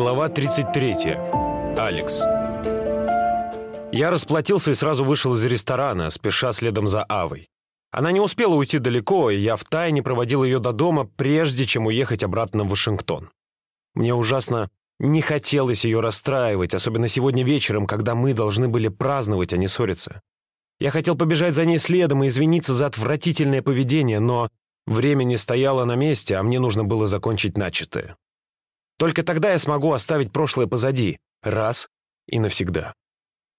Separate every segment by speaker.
Speaker 1: Глава 33. Алекс. Я расплатился и сразу вышел из ресторана, спеша следом за Авой. Она не успела уйти далеко, и я втайне проводил ее до дома, прежде чем уехать обратно в Вашингтон. Мне ужасно не хотелось ее расстраивать, особенно сегодня вечером, когда мы должны были праздновать, а не ссориться. Я хотел побежать за ней следом и извиниться за отвратительное поведение, но время не стояло на месте, а мне нужно было закончить начатое. Только тогда я смогу оставить прошлое позади, раз и навсегда.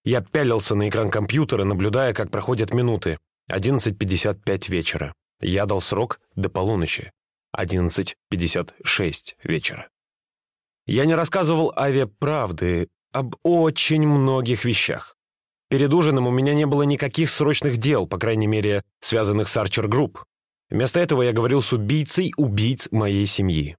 Speaker 1: Я пялился на экран компьютера, наблюдая, как проходят минуты. 11.55 вечера. Я дал срок до полуночи. 11.56 вечера. Я не рассказывал Аве правды об очень многих вещах. Перед ужином у меня не было никаких срочных дел, по крайней мере, связанных с Арчер Групп. Вместо этого я говорил с убийцей убийц моей семьи.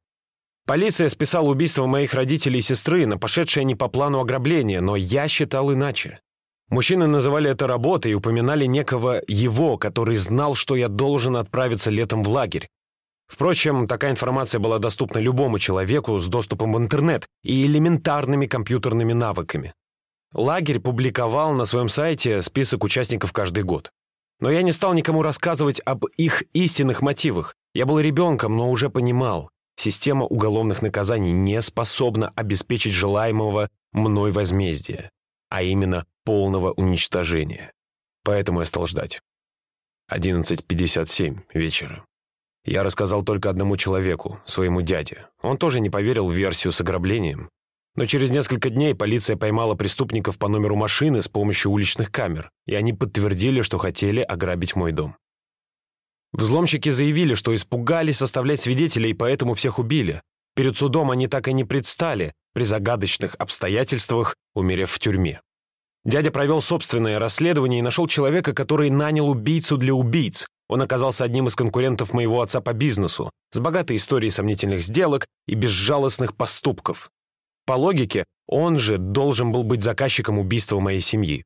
Speaker 1: Полиция списала убийство моих родителей и сестры на пошедшее не по плану ограбление, но я считал иначе. Мужчины называли это работой и упоминали некого его, который знал, что я должен отправиться летом в лагерь. Впрочем, такая информация была доступна любому человеку с доступом в интернет и элементарными компьютерными навыками. Лагерь публиковал на своем сайте список участников каждый год. Но я не стал никому рассказывать об их истинных мотивах. Я был ребенком, но уже понимал. Система уголовных наказаний не способна обеспечить желаемого мной возмездия, а именно полного уничтожения. Поэтому я стал ждать. 11.57 вечера. Я рассказал только одному человеку, своему дяде. Он тоже не поверил в версию с ограблением. Но через несколько дней полиция поймала преступников по номеру машины с помощью уличных камер, и они подтвердили, что хотели ограбить мой дом. Взломщики заявили, что испугались составлять свидетелей и поэтому всех убили. Перед судом они так и не предстали, при загадочных обстоятельствах, умерев в тюрьме. Дядя провел собственное расследование и нашел человека, который нанял убийцу для убийц. Он оказался одним из конкурентов моего отца по бизнесу, с богатой историей сомнительных сделок и безжалостных поступков. По логике, он же должен был быть заказчиком убийства моей семьи.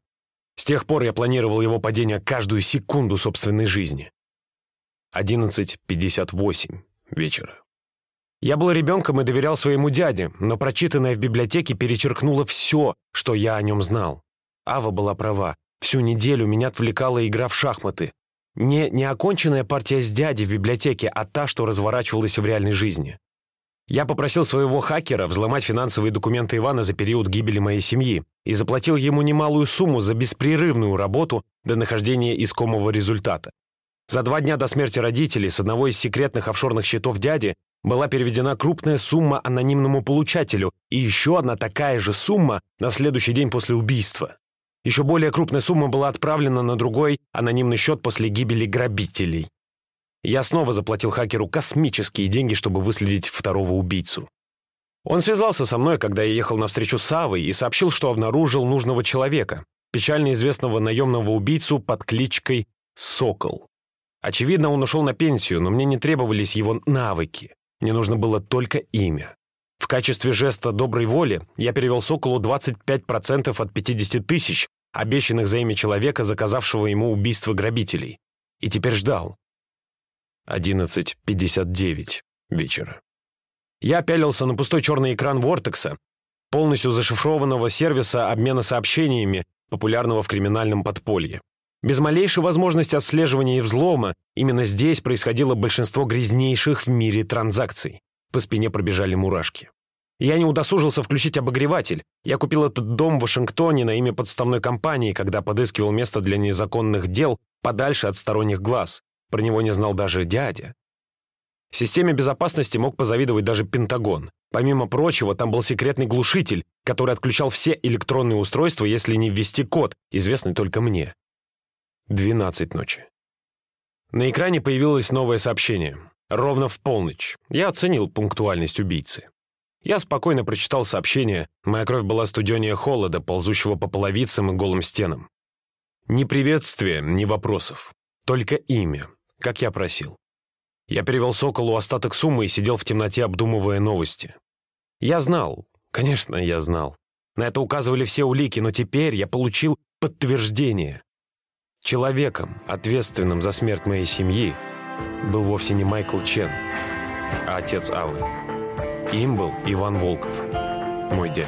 Speaker 1: С тех пор я планировал его падение каждую секунду собственной жизни. 11.58 вечера. Я был ребенком и доверял своему дяде, но прочитанное в библиотеке перечеркнуло все, что я о нем знал. Ава была права. Всю неделю меня отвлекала игра в шахматы. Не неоконченная партия с дядей в библиотеке, а та, что разворачивалась в реальной жизни. Я попросил своего хакера взломать финансовые документы Ивана за период гибели моей семьи и заплатил ему немалую сумму за беспрерывную работу до нахождения искомого результата. За два дня до смерти родителей с одного из секретных офшорных счетов дяди была переведена крупная сумма анонимному получателю и еще одна такая же сумма на следующий день после убийства. Еще более крупная сумма была отправлена на другой анонимный счет после гибели грабителей. Я снова заплатил хакеру космические деньги, чтобы выследить второго убийцу. Он связался со мной, когда я ехал на встречу с Авой и сообщил, что обнаружил нужного человека, печально известного наемного убийцу под кличкой «Сокол». Очевидно, он ушел на пенсию, но мне не требовались его навыки. Мне нужно было только имя. В качестве жеста доброй воли я перевел Соколу 25% от 50 тысяч, обещанных за имя человека, заказавшего ему убийство грабителей. И теперь ждал. 11.59 вечера. Я пялился на пустой черный экран Вортекса, полностью зашифрованного сервиса обмена сообщениями, популярного в криминальном подполье. Без малейшей возможности отслеживания и взлома, именно здесь происходило большинство грязнейших в мире транзакций. По спине пробежали мурашки. Я не удосужился включить обогреватель. Я купил этот дом в Вашингтоне на имя подставной компании, когда подыскивал место для незаконных дел подальше от сторонних глаз. Про него не знал даже дядя. Системе безопасности мог позавидовать даже Пентагон. Помимо прочего, там был секретный глушитель, который отключал все электронные устройства, если не ввести код, известный только мне. 12 ночи. На экране появилось новое сообщение. Ровно в полночь. Я оценил пунктуальность убийцы. Я спокойно прочитал сообщение. Моя кровь была студенее холода, ползущего по половицам и голым стенам. Ни приветствия, ни вопросов. Только имя, как я просил. Я перевел Соколу остаток суммы и сидел в темноте, обдумывая новости. Я знал, конечно, я знал. На это указывали все улики, но теперь я получил подтверждение. Человеком, ответственным за смерть моей семьи, был вовсе не Майкл Чен, а отец Авы. Им был Иван Волков. мой дядя.